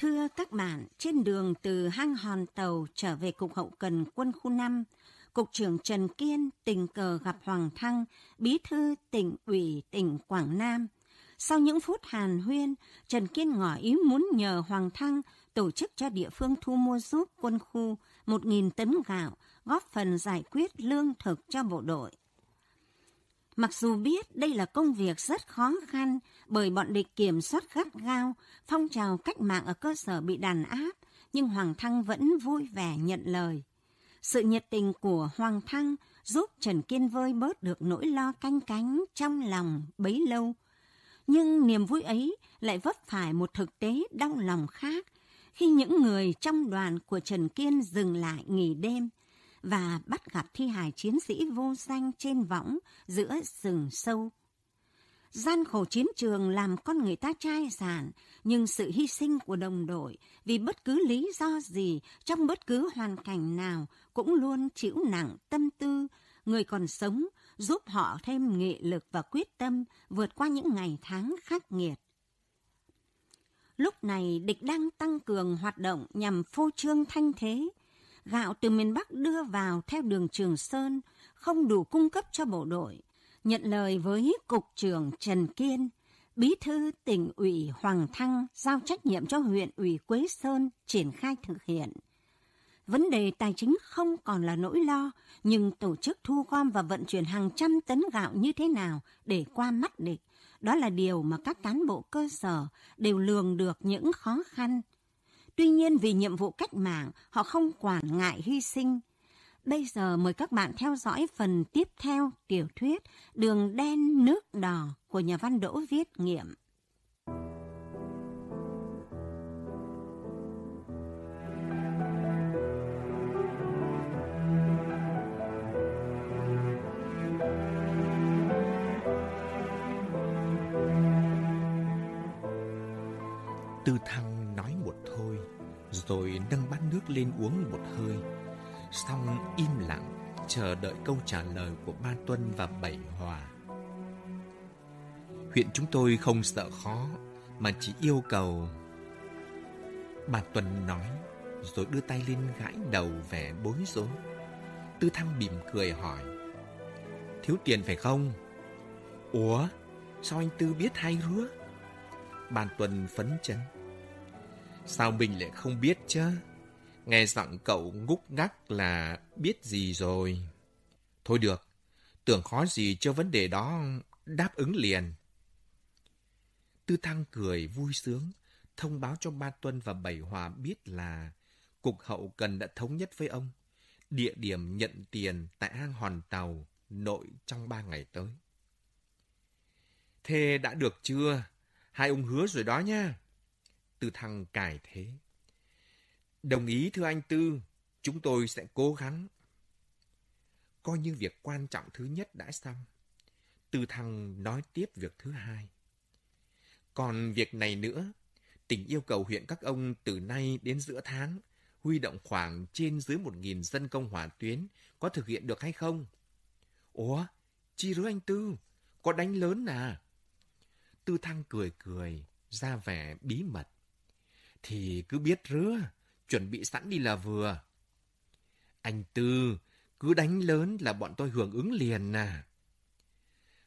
Thưa các bạn, trên đường từ hang hòn tàu trở về Cục Hậu Cần Quân khu 5, Cục trưởng Trần Kiên tình cờ gặp Hoàng Thăng, bí thư tỉnh ủy tỉnh Quảng Nam. Sau những phút hàn huyên, Trần Kiên ngỏ ý muốn nhờ Hoàng Thăng tổ chức cho địa phương thu mua giúp quân khu 1.000 tấn gạo, góp phần giải quyết lương thực cho bộ đội. Mặc dù biết đây là công việc rất khó khăn bởi bọn địch kiểm soát gắt gao, phong trào cách mạng ở cơ sở bị đàn áp, nhưng Hoàng Thăng vẫn vui vẻ nhận lời. Sự nhiệt tình của Hoàng Thăng giúp Trần Kiên vơi bớt được nỗi lo canh cánh trong lòng bấy lâu. Nhưng niềm vui ấy lại vấp phải một thực tế đau lòng khác khi những người trong đoàn của Trần Kiên dừng lại nghỉ đêm và bắt gặp thi hài chiến sĩ vô danh trên võng giữa rừng sâu. Gian khổ chiến trường làm con người ta chai sàn, nhưng sự hy sinh của đồng đội vì bất cứ lý do gì trong bất cứ hoàn cảnh nào cũng luôn chịu nặng tâm tư, người còn sống giúp họ thêm nghị lực và quyết tâm vượt qua những ngày tháng khắc nghiệt. Lúc này địch đang tăng cường hoạt động nhằm phô trương thanh thế. Gạo từ miền Bắc đưa vào theo đường Trường Sơn không đủ cung cấp cho bộ đội. Nhận lời với Cục trưởng Trần Kiên, Bí thư tỉnh ủy Hoàng Thăng giao trách nhiệm cho huyện ủy Quế Sơn triển khai thực hiện. Vấn đề tài chính không còn là nỗi lo, nhưng tổ chức thu gom và vận chuyển hàng trăm tấn gạo như thế nào để qua mắt địch, đó là điều mà các cán bộ cơ sở đều lường được những khó khăn. Tuy nhiên vì nhiệm vụ cách mạng, họ không quản ngại hy sinh. Bây giờ mời các bạn theo dõi phần tiếp theo tiểu thuyết Đường đen nước đỏ của nhà văn Đỗ Viết Nghiệm. Lên uống một hơi. Xong im lặng, chờ đợi câu trả lời của Ba Tuân và Bảy Hòa. Huyện chúng tôi không sợ khó, mà chỉ yêu cầu... Bà Tuân nói, rồi đưa tay lên gãi đầu vẻ bối rối. Tư Thăng mỉm cười hỏi. Thiếu tiền phải không? Ủa, sao anh Tư biết hay hứa? Ban Tuân phấn chấn. Sao mình lại không biết chứ? Nghe giọng cậu ngúc ngắc là biết gì rồi. Thôi được, tưởng khó gì cho vấn đề đó đáp ứng liền. Tư Thăng cười vui sướng, thông báo cho Ba Tuân và Bảy Hòa biết là Cục Hậu Cần đã thống nhất với ông. Địa điểm nhận tiền tại hang hòn tàu nội trong ba ngày tới. Thế đã được chưa? Hai ông hứa rồi đó nha. Tư Thăng cải thế. Đồng ý thưa anh Tư, chúng tôi sẽ cố gắng. Coi như việc quan trọng thứ nhất đã xong. Tư Thăng nói tiếp việc thứ hai. Còn việc này nữa, tỉnh yêu cầu huyện các ông từ nay đến giữa tháng huy động khoảng trên dưới một nghìn dân công hỏa tuyến có thực hiện được hay không? Ủa, chi rứa anh Tư, có đánh lớn à? Tư Thăng cười cười, ra vẻ bí mật. Thì cứ biết rứa, chuẩn bị sẵn đi là vừa. Anh Tư, cứ đánh lớn là bọn tôi hưởng ứng liền à.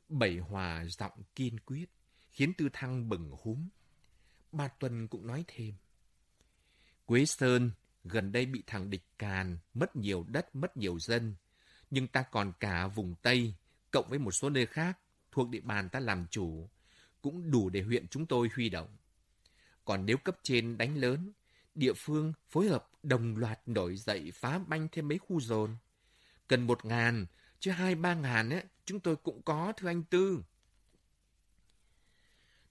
Bảy Hòa giọng kiên quyết, khiến Tư Thăng bừng húm. Ba Tuần cũng nói thêm. Quế Sơn gần đây bị thằng địch càn, mất nhiều đất, mất nhiều dân. Nhưng ta còn cả vùng Tây, cộng với một số nơi khác, thuộc địa bàn ta làm chủ, cũng đủ để huyện chúng tôi huy động. Còn nếu cấp trên đánh lớn, địa phương phối hợp đồng loạt nổi dậy phá banh thêm mấy khu dồn. Cần một ngàn, chứ hai ba ngàn ấy, chúng tôi cũng có, thưa anh Tư.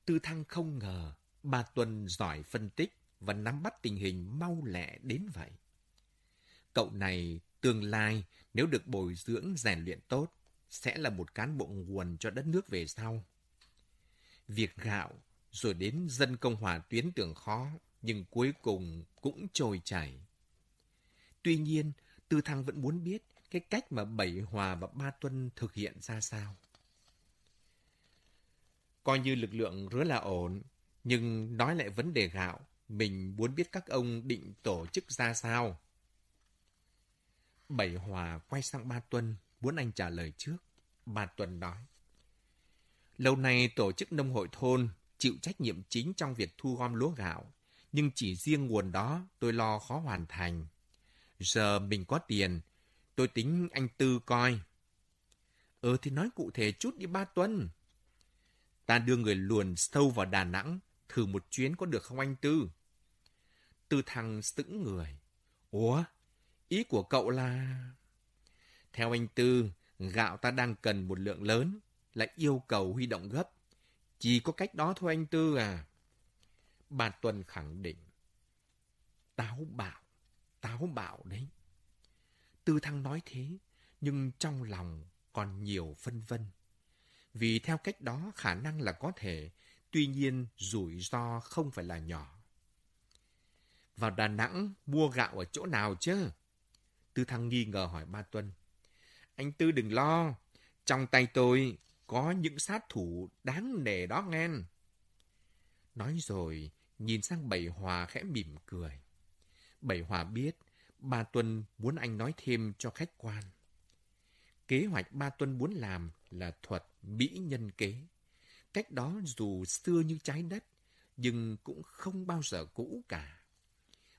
Tư Thăng không ngờ, bà Tuần giỏi phân tích và nắm bắt tình hình mau lẹ đến vậy. Cậu này tương lai nếu được bồi dưỡng rèn luyện tốt, sẽ là một cán bộ nguồn cho đất nước về sau. Việc gạo rồi đến dân công hòa tuyến tưởng khó, nhưng cuối cùng cũng trôi chảy. Tuy nhiên, Tư Thăng vẫn muốn biết cái cách mà Bảy Hòa và Ba Tuân thực hiện ra sao. Coi như lực lượng rứa là ổn, nhưng nói lại vấn đề gạo, mình muốn biết các ông định tổ chức ra sao. Bảy Hòa quay sang Ba Tuân, muốn anh trả lời trước. Ba Tuân nói. Lâu nay tổ chức nông hội thôn chịu trách nhiệm chính trong việc thu gom lúa gạo, nhưng chỉ riêng nguồn đó tôi lo khó hoàn thành. Giờ mình có tiền, tôi tính anh Tư coi. Ừ thì nói cụ thể chút đi ba Tuân. Ta đưa người luồn sâu vào Đà Nẵng, thử một chuyến có được không anh Tư? Tư thằng sững người. Ủa, ý của cậu là... Theo anh Tư, gạo ta đang cần một lượng lớn, lại yêu cầu huy động gấp. Chỉ có cách đó thôi anh Tư à. Bà Tuân khẳng định. Táo bạo, táo bạo đấy. Tư Thăng nói thế, nhưng trong lòng còn nhiều phân vân. Vì theo cách đó khả năng là có thể, tuy nhiên rủi ro không phải là nhỏ. Vào Đà Nẵng mua gạo ở chỗ nào chứ? Tư Thăng nghi ngờ hỏi Ba Tuân. Anh Tư đừng lo, trong tay tôi có những sát thủ đáng nể đó nghe. Nói rồi, nhìn sang Bảy Hòa khẽ mỉm cười. Bảy Hòa biết, Ba Tuân muốn anh nói thêm cho khách quan. Kế hoạch Ba Tuân muốn làm là thuật mỹ nhân kế. Cách đó dù xưa như trái đất, nhưng cũng không bao giờ cũ cả.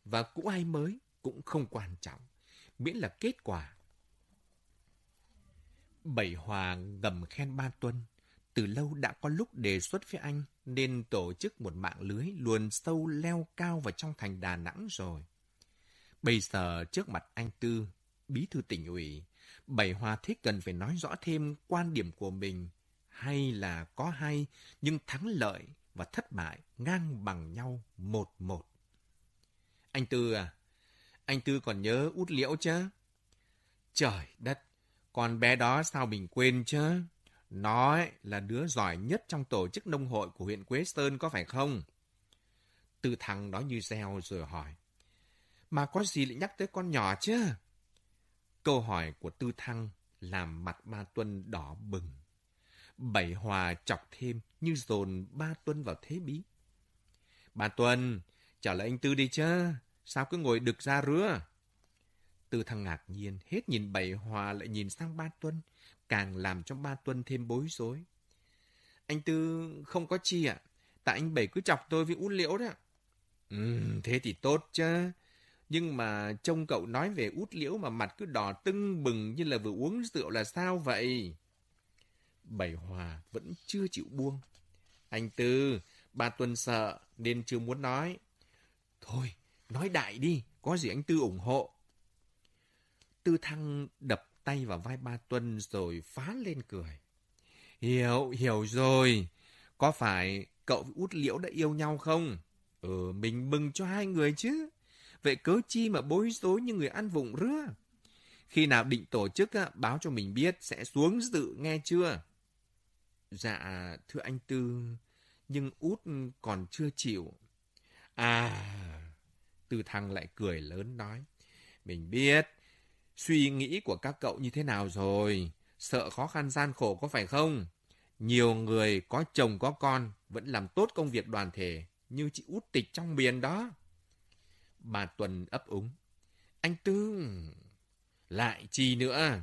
Và cũ ai mới cũng không quan trọng, miễn là kết quả Bảy Hòa ngầm khen Ba Tuân. Từ lâu đã có lúc đề xuất với anh nên tổ chức một mạng lưới luồn sâu leo cao vào trong thành Đà Nẵng rồi. Bây giờ trước mặt anh Tư, bí thư tỉnh ủy, Bảy Hòa thích cần phải nói rõ thêm quan điểm của mình hay là có hay nhưng thắng lợi và thất bại ngang bằng nhau một một. Anh Tư à, anh Tư còn nhớ út liễu chứ? Trời đất, con bé đó sao mình quên chứ? Nó ấy là đứa giỏi nhất trong tổ chức nông hội của huyện Quế Sơn có phải không? Tư thằng đó như reo rồi hỏi. Mà có gì lại nhắc tới con nhỏ chứ? Câu hỏi của Tư Thăng làm mặt Ba Tuân đỏ bừng. Bảy Hòa chọc thêm như dồn Ba Tuân vào thế bí. Ba Tuân, trả lời anh Tư đi chứ. Sao cứ ngồi đực ra rứa? Tư thăng ngạc nhiên, hết nhìn bảy hòa lại nhìn sang ba Tuân, càng làm cho ba Tuân thêm bối rối. Anh Tư không có chi ạ, tại anh bảy cứ chọc tôi với út liễu đó. Ừ, thế thì tốt chứ. Nhưng mà trông cậu nói về út liễu mà mặt cứ đỏ tưng bừng như là vừa uống rượu là sao vậy? Bảy Hòa vẫn chưa chịu buông. Anh Tư, ba Tuân sợ nên chưa muốn nói. Thôi, nói đại đi, có gì anh Tư ủng hộ. Tư Thăng đập tay vào vai ba Tuân rồi phá lên cười. Hiểu, hiểu rồi. Có phải cậu út liễu đã yêu nhau không? Ừ, mình mừng cho hai người chứ. Vậy cớ chi mà bối rối như người ăn vụng rứa? Khi nào định tổ chức, báo cho mình biết sẽ xuống dự nghe chưa? Dạ, thưa anh Tư, nhưng út còn chưa chịu. À, Tư Thăng lại cười lớn nói. Mình biết, Suy nghĩ của các cậu như thế nào rồi? Sợ khó khăn gian khổ có phải không? Nhiều người có chồng có con vẫn làm tốt công việc đoàn thể như chị út tịch trong miền đó. Bà Tuần ấp úng. Anh Tư, lại chi nữa?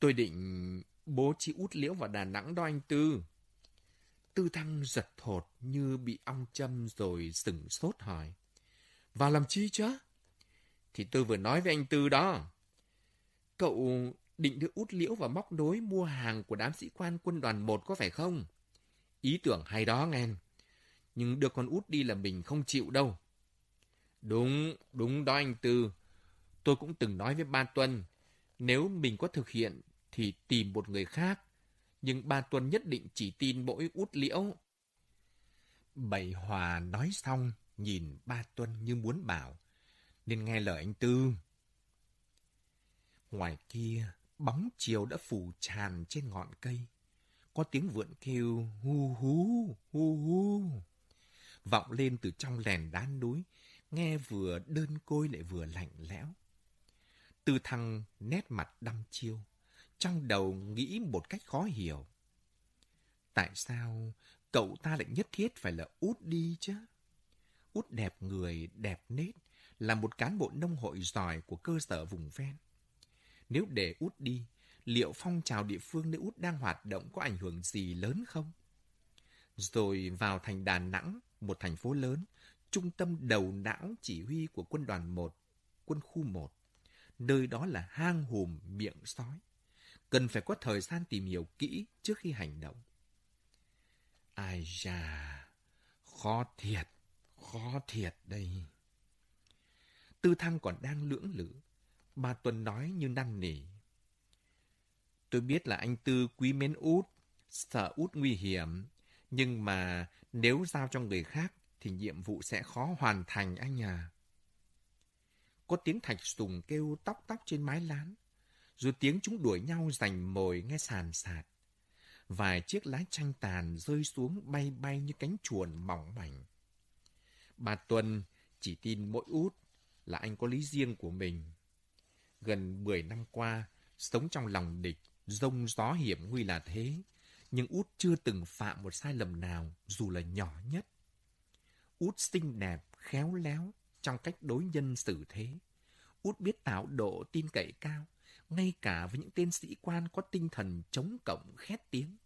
Tôi định bố chị út liễu vào Đà Nẵng đó anh Tư. Tư Thăng giật thột như bị ong châm rồi sừng sốt hỏi. Và làm chi chứ? Thì tôi vừa nói với anh Tư đó. Cậu định đưa út liễu vào móc đối mua hàng của đám sĩ quan quân đoàn một có phải không? Ý tưởng hay đó nghe. Nhưng đưa con út đi là mình không chịu đâu. Đúng, đúng đó anh Tư. Tôi cũng từng nói với Ba Tuân, nếu mình có thực hiện thì tìm một người khác. Nhưng Ba Tuân nhất định chỉ tin mỗi út liễu. Bảy Hòa nói xong, nhìn Ba Tuân như muốn bảo, nên nghe lời anh Tư. Ngoài kia, bóng chiều đã phủ tràn trên ngọn cây. Có tiếng vượn kêu hu hú, hu hú. Vọng lên từ trong lèn đá núi, nghe vừa đơn côi lại vừa lạnh lẽo. Tư thăng nét mặt đăm chiêu, trong đầu nghĩ một cách khó hiểu. Tại sao cậu ta lại nhất thiết phải là út đi chứ? út đẹp người, đẹp nết, là một cán bộ nông hội giỏi của cơ sở vùng ven. Nếu để út đi, liệu phong trào địa phương nơi út đang hoạt động có ảnh hưởng gì lớn không? Rồi vào thành Đà Nẵng, một thành phố lớn, trung tâm đầu não chỉ huy của quân đoàn 1, quân khu 1. Nơi đó là hang hùm miệng sói. Cần phải có thời gian tìm hiểu kỹ trước khi hành động. Ai da, khó thiệt, khó thiệt đây. Tư Thăng còn đang lưỡng lự. Ba Tuấn nói như năn nỉ. Tôi biết là anh Tư quý mến út, sợ út nguy hiểm. Nhưng mà nếu giao cho người khác thì nhiệm vụ sẽ khó hoàn thành anh à. Có tiếng thạch sùng kêu tóc tóc trên mái lán, rồi tiếng chúng đuổi nhau giành mồi nghe sàn sạt. Vài chiếc lá chanh tàn rơi xuống bay bay như cánh chuồn mỏng mảnh. Bà Tuân chỉ tin mỗi út là anh có lý riêng của mình. Gần 10 năm qua, sống trong lòng địch, rông gió hiểm nguy là thế, nhưng út chưa từng phạm một sai lầm nào, dù là nhỏ nhất. Út xinh đẹp, khéo léo trong cách đối nhân xử thế. Út biết tạo độ tin cậy cao, ngay cả với những tên sĩ quan có tinh thần chống cộng khét tiếng.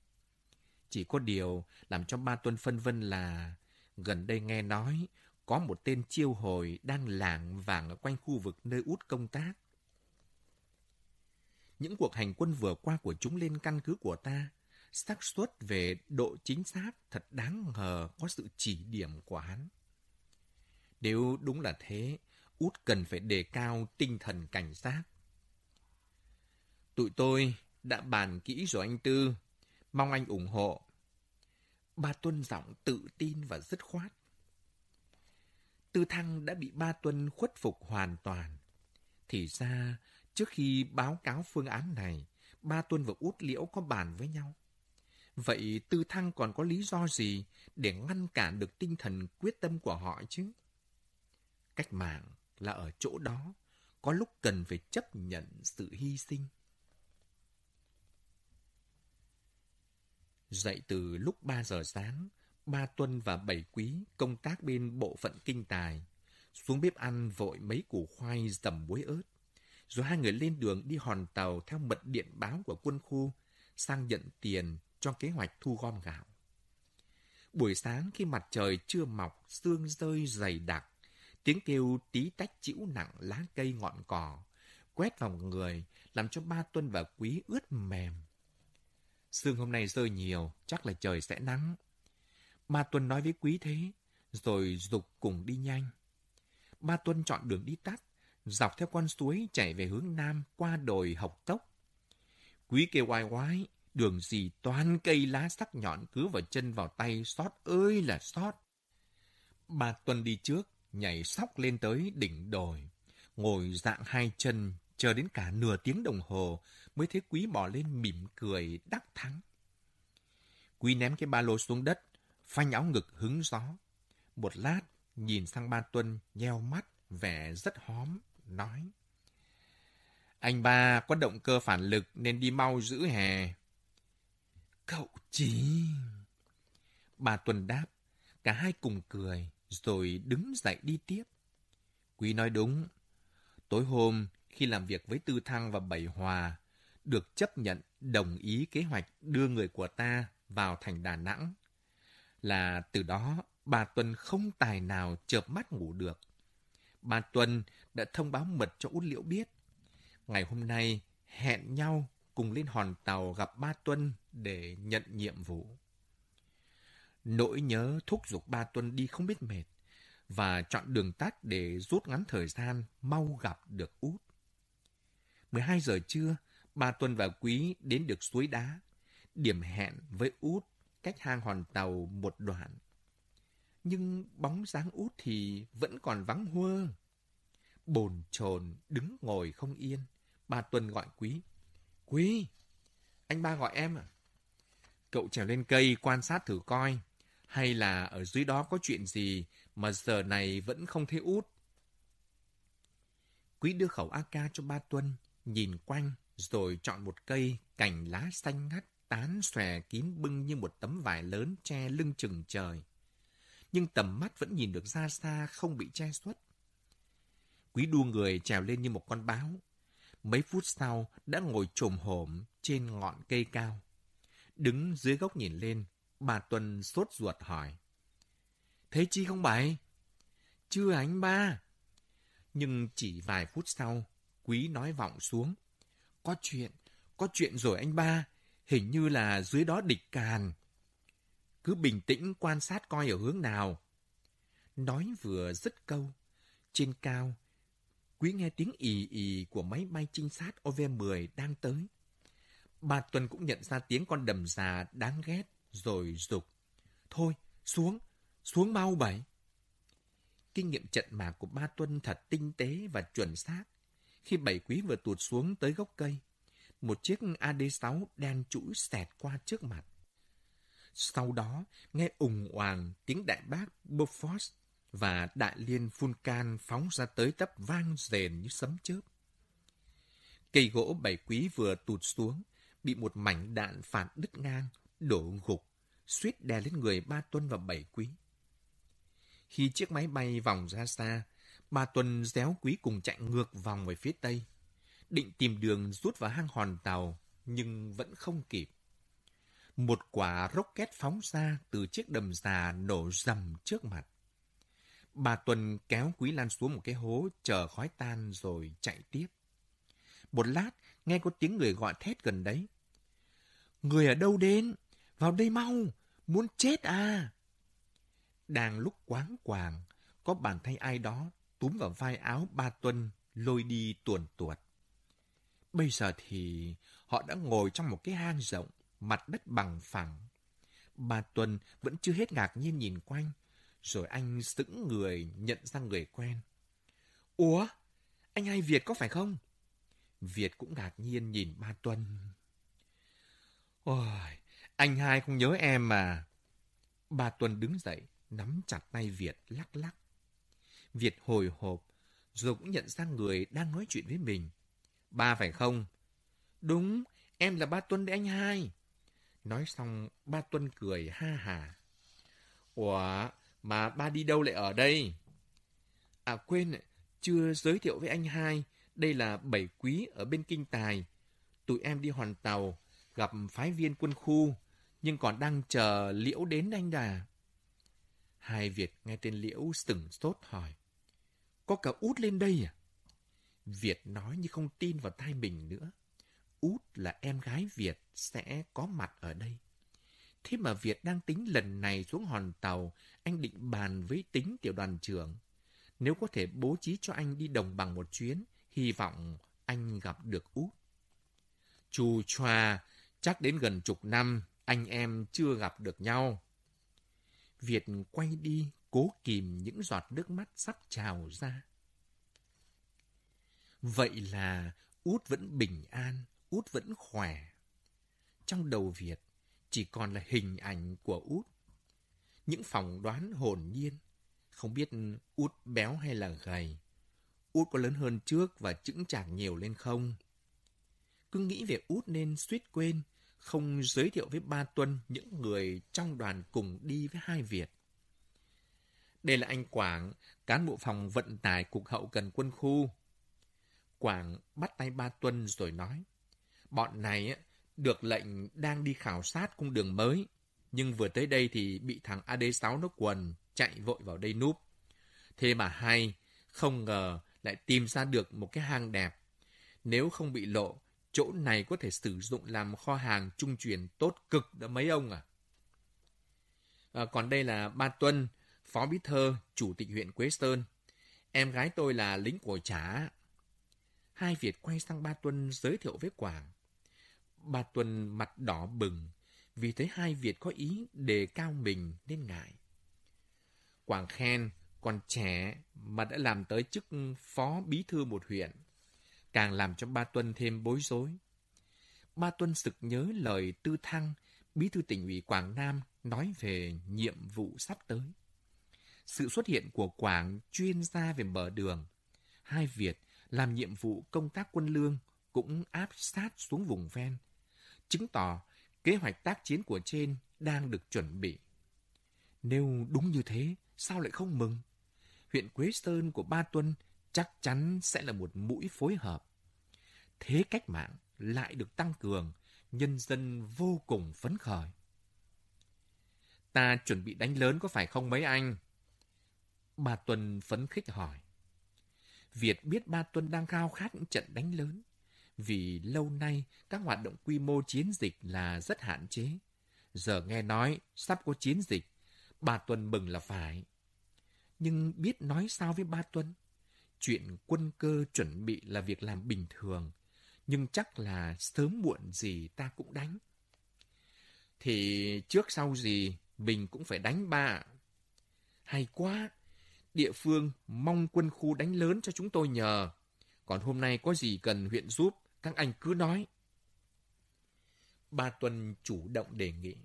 Chỉ có điều làm cho ba Tuân phân vân là gần đây nghe nói có một tên chiêu hồi đang lảng vàng ở quanh khu vực nơi út công tác. Những cuộc hành quân vừa qua của chúng lên căn cứ của ta, xác suất về độ chính xác thật đáng ngờ có sự chỉ điểm của hắn. Nếu đúng là thế, út cần phải đề cao tinh thần cảnh giác. Tụi tôi đã bàn kỹ rồi anh Tư, mong anh ủng hộ. Ba Tuân giọng tự tin và dứt khoát. Tư Thăng đã bị Ba Tuân khuất phục hoàn toàn. Thì ra, trước khi báo cáo phương án này, Ba Tuân và Út Liễu có bàn với nhau. Vậy Tư Thăng còn có lý do gì để ngăn cản được tinh thần quyết tâm của họ chứ? Cách mạng là ở chỗ đó, có lúc cần phải chấp nhận sự hy sinh. Dậy từ lúc 3 giờ sáng, Ba Tuân và Bảy Quý công tác bên bộ phận kinh tài. Xuống bếp ăn vội mấy củ khoai dầm muối ớt. Rồi hai người lên đường đi hòn tàu theo mật điện báo của quân khu sang nhận tiền cho kế hoạch thu gom gạo. Buổi sáng khi mặt trời chưa mọc, sương rơi dày đặc, tiếng kêu tí tách chĩu nặng lá cây ngọn cỏ, quét vào người, làm cho ba Tuân và Quý ướt mềm. Sương hôm nay rơi nhiều, chắc là trời sẽ nắng. Ba Tuân nói với Quý thế, rồi dục cùng đi nhanh. Ba Tuân chọn đường đi tắt, dọc theo con suối chảy về hướng nam qua đồi hộc tốc. Quý kêu oai oái, đường gì toàn cây lá sắc nhọn cứ vào chân vào tay, sót ơi là sót. bà Tuân đi trước, nhảy sóc lên tới đỉnh đồi, ngồi dạng hai chân, chờ đến cả nửa tiếng đồng hồ mới thấy Quý bỏ lên mỉm cười đắc thắng. Quý ném cái ba lô xuống đất, phanh áo ngực hứng gió. Một lát, nhìn sang ba Tuân, nheo mắt, vẻ rất hóm, nói. Anh ba có động cơ phản lực nên đi mau giữ hè. Cậu chí... Bà tuần đáp, cả hai cùng cười, rồi đứng dậy đi tiếp. Quý nói đúng. Tối hôm, khi làm việc với Tư Thăng và Bảy Hòa, được chấp nhận đồng ý kế hoạch đưa người của ta vào thành Đà Nẵng là từ đó bà tuần không tài nào chợp mắt ngủ được. Bà Tuân đã thông báo mật cho Út Liễu biết. Ngày hôm nay hẹn nhau cùng lên hòn tàu gặp ba Tuân để nhận nhiệm vụ. Nỗi nhớ thúc giục ba Tuân đi không biết mệt và chọn đường tắt để rút ngắn thời gian mau gặp được Út. 12 giờ trưa, ba Tuân và Quý đến được suối đá, điểm hẹn với Út cách hang hòn tàu một đoạn. Nhưng bóng dáng út thì vẫn còn vắng huơ. Bồn chồn đứng ngồi không yên. Bà tuần gọi Quý. Quý, anh ba gọi em à? Cậu trèo lên cây quan sát thử coi. Hay là ở dưới đó có chuyện gì mà giờ này vẫn không thấy út? Quý đưa khẩu AK cho ba Tuân, nhìn quanh rồi chọn một cây cành lá xanh ngắt tán xòe kín bưng như một tấm vải lớn che lưng chừng trời nhưng tầm mắt vẫn nhìn được ra xa không bị che khuất. Quý đua người trèo lên như một con báo. Mấy phút sau đã ngồi trồm hổm trên ngọn cây cao. Đứng dưới gốc nhìn lên, bà Tuần sốt ruột hỏi. Thấy chi không bảy? Chưa anh ba. Nhưng chỉ vài phút sau, Quý nói vọng xuống. Có chuyện, có chuyện rồi anh ba. Hình như là dưới đó địch càn. Cứ bình tĩnh quan sát coi ở hướng nào. Nói vừa dứt câu. Trên cao, Quý nghe tiếng ì ì của máy bay trinh sát OV-10 đang tới. Bà Tuần cũng nhận ra tiếng con đầm già đáng ghét, rồi dục Thôi, xuống, xuống mau bảy. Kinh nghiệm trận mạc của ba Tuân thật tinh tế và chuẩn xác. Khi bảy quý vừa tụt xuống tới gốc cây, một chiếc AD-6 đen chũi xẹt qua trước mặt. Sau đó, nghe ùng oàng tiếng đại bác Bofors và đại liên Vulcan phóng ra tới tấp vang rền như sấm chớp. Cây gỗ bảy quý vừa tụt xuống, bị một mảnh đạn phản đứt ngang, đổ gục, suýt đè lên người ba tuân và bảy quý. Khi chiếc máy bay vòng ra xa, ba tuân réo quý cùng chạy ngược vòng về phía tây, định tìm đường rút vào hang hòn tàu, nhưng vẫn không kịp. Một quả rocket phóng ra từ chiếc đầm già nổ rầm trước mặt. Bà Tuần kéo Quý Lan xuống một cái hố chờ khói tan rồi chạy tiếp. Một lát, nghe có tiếng người gọi thét gần đấy. Người ở đâu đến? Vào đây mau! Muốn chết à? Đang lúc quáng quàng, có bàn tay ai đó túm vào vai áo ba Tuân, lôi đi tuồn tuột. Bây giờ thì họ đã ngồi trong một cái hang rộng, mặt đất bằng phẳng. bà Tuần vẫn chưa hết ngạc nhiên nhìn quanh, rồi anh sững người nhận ra người quen. Ủa, anh hai Việt có phải không? Việt cũng ngạc nhiên nhìn ba Tuân. Ôi, anh hai không nhớ em mà. Ba Tuân đứng dậy, nắm chặt tay Việt lắc lắc. Việt hồi hộp, rồi cũng nhận ra người đang nói chuyện với mình. Ba phải không? Đúng, em là ba Tuân đấy anh hai. Nói xong, ba Tuân cười ha hà. Ủa, mà ba đi đâu lại ở đây? À quên, chưa giới thiệu với anh hai. Đây là bảy quý ở bên Kinh Tài. Tụi em đi hoàn tàu, gặp phái viên quân khu, nhưng còn đang chờ Liễu đến anh đà. Hai Việt nghe tên Liễu sừng sốt hỏi. Có cả út lên đây à? Việt nói như không tin vào tai mình nữa. Út là em gái Việt sẽ có mặt ở đây. Thế mà Việt đang tính lần này xuống hòn tàu, anh định bàn với tính tiểu đoàn trưởng. Nếu có thể bố trí cho anh đi đồng bằng một chuyến, hy vọng anh gặp được Út. Chù choa, chắc đến gần chục năm, anh em chưa gặp được nhau. Việt quay đi, cố kìm những giọt nước mắt sắp trào ra. Vậy là Út vẫn bình an, Út vẫn khỏe. Trong đầu Việt, chỉ còn là hình ảnh của út. Những phỏng đoán hồn nhiên, không biết út béo hay là gầy. Út có lớn hơn trước và chững chạc nhiều lên không? Cứ nghĩ về út nên suýt quên, không giới thiệu với ba Tuân những người trong đoàn cùng đi với hai Việt. Đây là anh Quảng, cán bộ phòng vận tải Cục Hậu Cần Quân khu. Quảng bắt tay ba Tuân rồi nói, bọn này được lệnh đang đi khảo sát cung đường mới, nhưng vừa tới đây thì bị thằng AD6 nó quần, chạy vội vào đây núp. Thế mà hay, không ngờ lại tìm ra được một cái hang đẹp. Nếu không bị lộ, chỗ này có thể sử dụng làm kho hàng trung chuyển tốt cực đó mấy ông à. à còn đây là Ba Tuân, Phó Bí Thơ, Chủ tịch huyện Quế Sơn. Em gái tôi là lính của trả. Hai Việt quay sang Ba Tuân giới thiệu với Quảng. Bà Tuần mặt đỏ bừng, vì thấy hai Việt có ý đề cao mình nên ngại. Quảng khen, còn trẻ mà đã làm tới chức phó bí thư một huyện, càng làm cho ba Tuân thêm bối rối. Ba Tuân sực nhớ lời Tư Thăng, bí thư tỉnh ủy Quảng Nam nói về nhiệm vụ sắp tới. Sự xuất hiện của Quảng chuyên gia về mở đường, hai Việt làm nhiệm vụ công tác quân lương cũng áp sát xuống vùng ven, chứng tỏ kế hoạch tác chiến của trên đang được chuẩn bị. Nếu đúng như thế, sao lại không mừng? Huyện Quế Sơn của Ba Tuân chắc chắn sẽ là một mũi phối hợp. Thế cách mạng lại được tăng cường, nhân dân vô cùng phấn khởi. Ta chuẩn bị đánh lớn có phải không mấy anh? Ba Tuân phấn khích hỏi. Việt biết Ba Tuân đang khao khát những trận đánh lớn, vì lâu nay các hoạt động quy mô chiến dịch là rất hạn chế. Giờ nghe nói sắp có chiến dịch, Ba tuần mừng là phải. Nhưng biết nói sao với Ba tuần? Chuyện quân cơ chuẩn bị là việc làm bình thường, nhưng chắc là sớm muộn gì ta cũng đánh. Thì trước sau gì mình cũng phải đánh ba. Hay quá, địa phương mong quân khu đánh lớn cho chúng tôi nhờ. Còn hôm nay có gì cần huyện giúp, các anh cứ nói. Ba tuần chủ động đề nghị.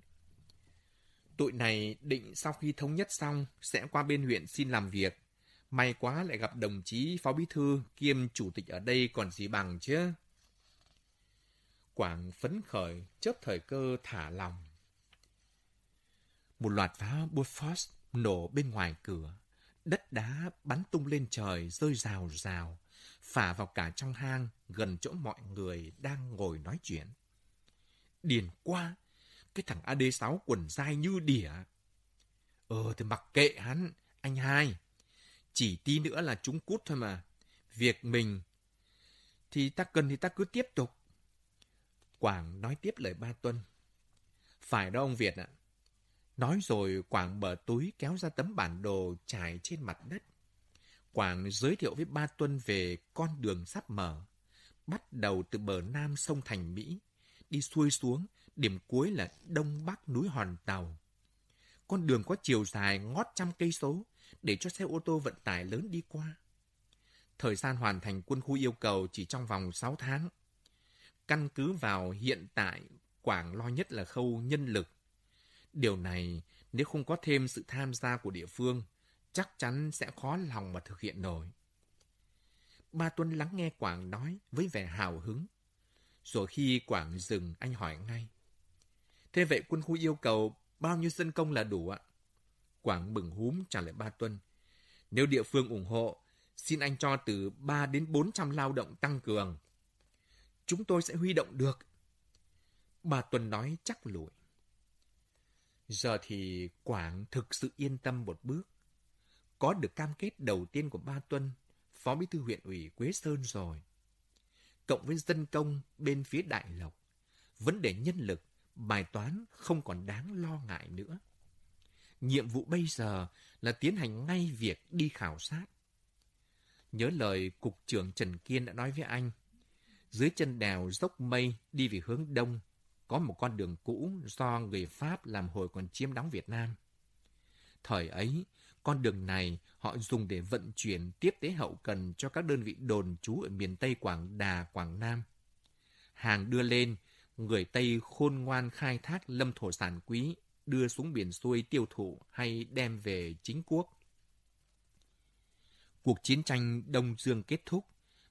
Tụi này định sau khi thống nhất xong sẽ qua bên huyện xin làm việc. May quá lại gặp đồng chí phó bí thư kiêm chủ tịch ở đây còn gì bằng chứ. Quảng phấn khởi, chớp thời cơ thả lòng. Một loạt pháo Bofors nổ bên ngoài cửa. Đất đá bắn tung lên trời rơi rào rào, phả vào cả trong hang gần chỗ mọi người đang ngồi nói chuyện. Điền qua, cái thằng AD6 quần dai như đỉa. Ờ thì mặc kệ hắn, anh hai. Chỉ tí nữa là chúng cút thôi mà. Việc mình thì ta cần thì ta cứ tiếp tục. Quảng nói tiếp lời ba Tuân. Phải đó ông Việt ạ. Nói rồi Quảng bờ túi kéo ra tấm bản đồ trải trên mặt đất. Quảng giới thiệu với ba Tuân về con đường sắp mở. Bắt đầu từ bờ nam sông Thành Mỹ, đi xuôi xuống, điểm cuối là đông bắc núi Hòn Tàu. Con đường có chiều dài ngót trăm cây số để cho xe ô tô vận tải lớn đi qua. Thời gian hoàn thành quân khu yêu cầu chỉ trong vòng 6 tháng. Căn cứ vào hiện tại, Quảng lo nhất là khâu nhân lực. Điều này nếu không có thêm sự tham gia của địa phương, chắc chắn sẽ khó lòng mà thực hiện nổi. Ba Tuân lắng nghe Quảng nói với vẻ hào hứng. Rồi khi Quảng dừng, anh hỏi ngay. Thế vậy quân khu yêu cầu bao nhiêu dân công là đủ ạ? Quảng bừng húm trả lời ba Tuân. Nếu địa phương ủng hộ, xin anh cho từ 3 đến 400 lao động tăng cường. Chúng tôi sẽ huy động được. Bà Tuân nói chắc lụi. Giờ thì Quảng thực sự yên tâm một bước. Có được cam kết đầu tiên của ba Tuân, Phó Bí thư huyện ủy Quế Sơn rồi. Cộng với dân công bên phía Đại Lộc, vấn đề nhân lực, bài toán không còn đáng lo ngại nữa. Nhiệm vụ bây giờ là tiến hành ngay việc đi khảo sát. Nhớ lời Cục trưởng Trần Kiên đã nói với anh, dưới chân đèo dốc mây đi về hướng đông, có một con đường cũ do người Pháp làm hồi còn chiếm đóng Việt Nam. Thời ấy, con đường này họ dùng để vận chuyển tiếp tế hậu cần cho các đơn vị đồn trú ở miền Tây Quảng Đà, Quảng Nam. Hàng đưa lên, người Tây khôn ngoan khai thác lâm thổ sản quý, đưa xuống biển xuôi tiêu thụ hay đem về chính quốc. Cuộc chiến tranh Đông Dương kết thúc,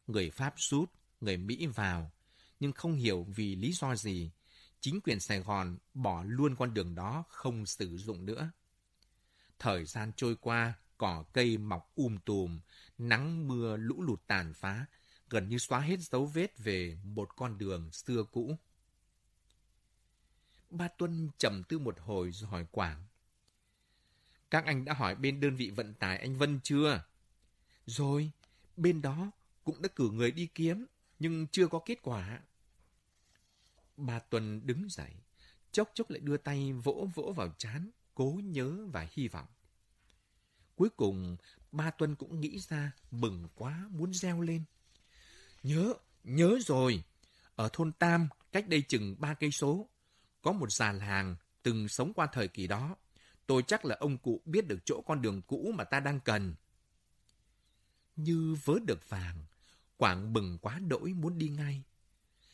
người Pháp rút, người Mỹ vào, nhưng không hiểu vì lý do gì, chính quyền Sài Gòn bỏ luôn con đường đó không sử dụng nữa. Thời gian trôi qua, cỏ cây mọc um tùm, nắng mưa lũ lụt tàn phá, gần như xóa hết dấu vết về một con đường xưa cũ. Ba Tuân trầm tư một hồi rồi hỏi Quảng. Các anh đã hỏi bên đơn vị vận tải anh Vân chưa? Rồi, bên đó cũng đã cử người đi kiếm, nhưng chưa có kết quả. Ba Tuân đứng dậy, chốc chốc lại đưa tay vỗ vỗ vào chán, cố nhớ và hy vọng. Cuối cùng, ba Tuân cũng nghĩ ra, mừng quá, muốn reo lên. Nhớ, nhớ rồi. Ở thôn Tam, cách đây chừng ba cây số, có một già làng từng sống qua thời kỳ đó. Tôi chắc là ông cụ biết được chỗ con đường cũ mà ta đang cần. Như vớ được vàng, Quảng bừng quá đỗi muốn đi ngay.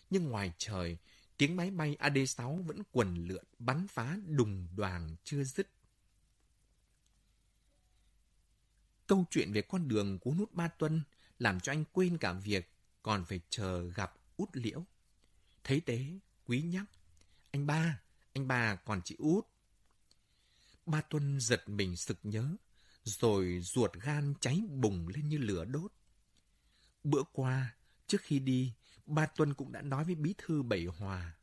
Nhưng ngoài trời, tiếng máy bay AD-6 vẫn quần lượn bắn phá đùng đoàn chưa dứt. Câu chuyện về con đường của nút Ba Tuân làm cho anh quên cả việc còn phải chờ gặp út liễu. Thấy tế, quý nhắc. Anh ba, anh ba còn chị út. Ba Tuân giật mình sực nhớ. rồi ruột gan cháy bùng lên như lửa đốt. Bữa qua, trước khi đi, ba Tuân cũng đã nói với bí thư Bảy Hòa.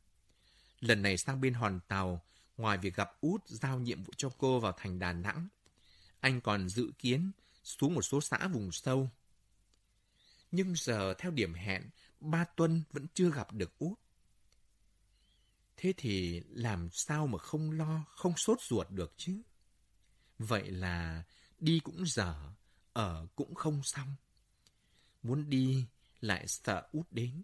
Lần này sang bên hòn tàu, ngoài việc gặp út giao nhiệm vụ cho cô vào thành Đà Nẵng, anh còn dự kiến xuống một số xã vùng sâu. Nhưng giờ theo điểm hẹn, ba Tuân vẫn chưa gặp được út. Thế thì làm sao mà không lo, không sốt ruột được chứ? Vậy là đi cũng dở, ở cũng không xong. Muốn đi lại sợ út đến.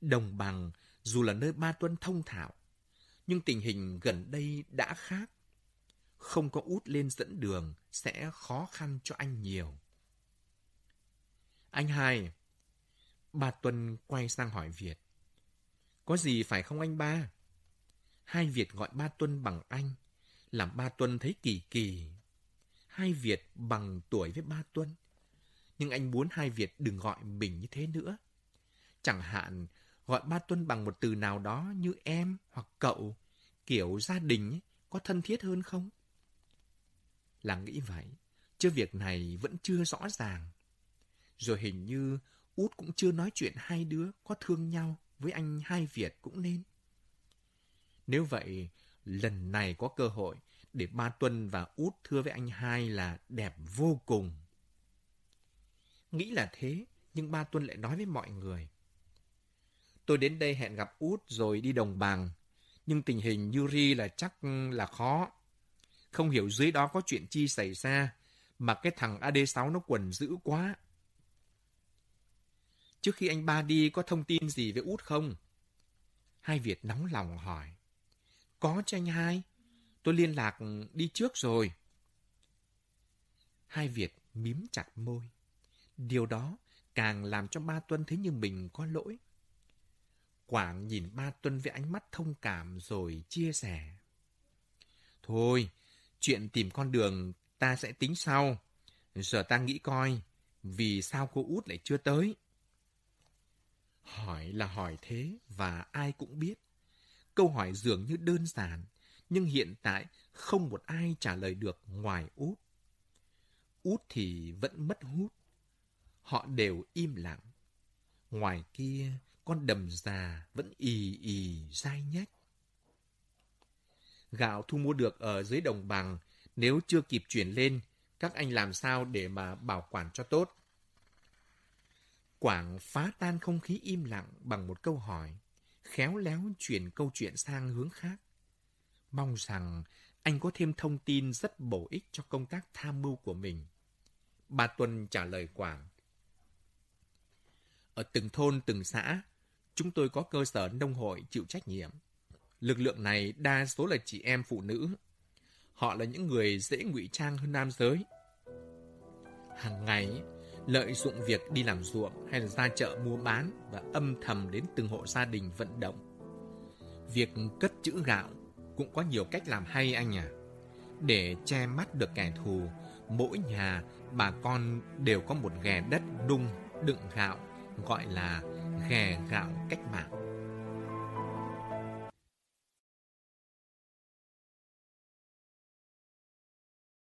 Đồng bằng dù là nơi ba tuân thông thạo, nhưng tình hình gần đây đã khác. Không có út lên dẫn đường sẽ khó khăn cho anh nhiều. Anh hai, ba Tuân quay sang hỏi Việt. Có gì phải không anh ba? Hai Việt gọi ba Tuân bằng anh, làm ba Tuân thấy kỳ kỳ. Hai Việt bằng tuổi với ba Tuân, nhưng anh muốn hai Việt đừng gọi mình như thế nữa. Chẳng hạn gọi ba Tuân bằng một từ nào đó như em hoặc cậu, kiểu gia đình ấy, có thân thiết hơn không? Là nghĩ vậy, chứ việc này vẫn chưa rõ ràng. Rồi hình như Út cũng chưa nói chuyện hai đứa có thương nhau với anh hai Việt cũng nên. Nếu vậy, lần này có cơ hội để ba Tuân và Út thưa với anh hai là đẹp vô cùng. Nghĩ là thế, nhưng ba Tuân lại nói với mọi người. Tôi đến đây hẹn gặp Út rồi đi đồng bằng, nhưng tình hình Yuri là chắc là khó. Không hiểu dưới đó có chuyện chi xảy ra, mà cái thằng AD6 nó quần dữ quá. Trước khi anh ba đi có thông tin gì về Út không? Hai Việt nóng lòng hỏi. Có cho anh hai. Tôi liên lạc đi trước rồi. Hai Việt mím chặt môi. Điều đó càng làm cho ba Tuân thấy như mình có lỗi. Quảng nhìn ba Tuân với ánh mắt thông cảm rồi chia sẻ. Thôi, chuyện tìm con đường ta sẽ tính sau. Giờ ta nghĩ coi, vì sao cô út lại chưa tới? Hỏi là hỏi thế và ai cũng biết. Câu hỏi dường như đơn giản, nhưng hiện tại không một ai trả lời được ngoài út. Út thì vẫn mất hút. Họ đều im lặng. Ngoài kia, con đầm già vẫn ì ì dai nhách. Gạo thu mua được ở dưới đồng bằng, nếu chưa kịp chuyển lên, các anh làm sao để mà bảo quản cho tốt? Quảng phá tan không khí im lặng bằng một câu hỏi, khéo léo chuyển câu chuyện sang hướng khác. Mong rằng anh có thêm thông tin rất bổ ích cho công tác tham mưu của mình. Bà Tuân trả lời Quảng. Ở từng thôn, từng xã, chúng tôi có cơ sở nông hội chịu trách nhiệm. Lực lượng này đa số là chị em phụ nữ. Họ là những người dễ ngụy trang hơn nam giới. Hàng ngày, lợi dụng việc đi làm ruộng hay là ra chợ mua bán và âm thầm đến từng hộ gia đình vận động. Việc cất chữ gạo cũng có nhiều cách làm hay anh à. Để che mắt được kẻ thù, mỗi nhà bà con đều có một ghè đất đung đựng gạo gọi là khè gạo cách mạng.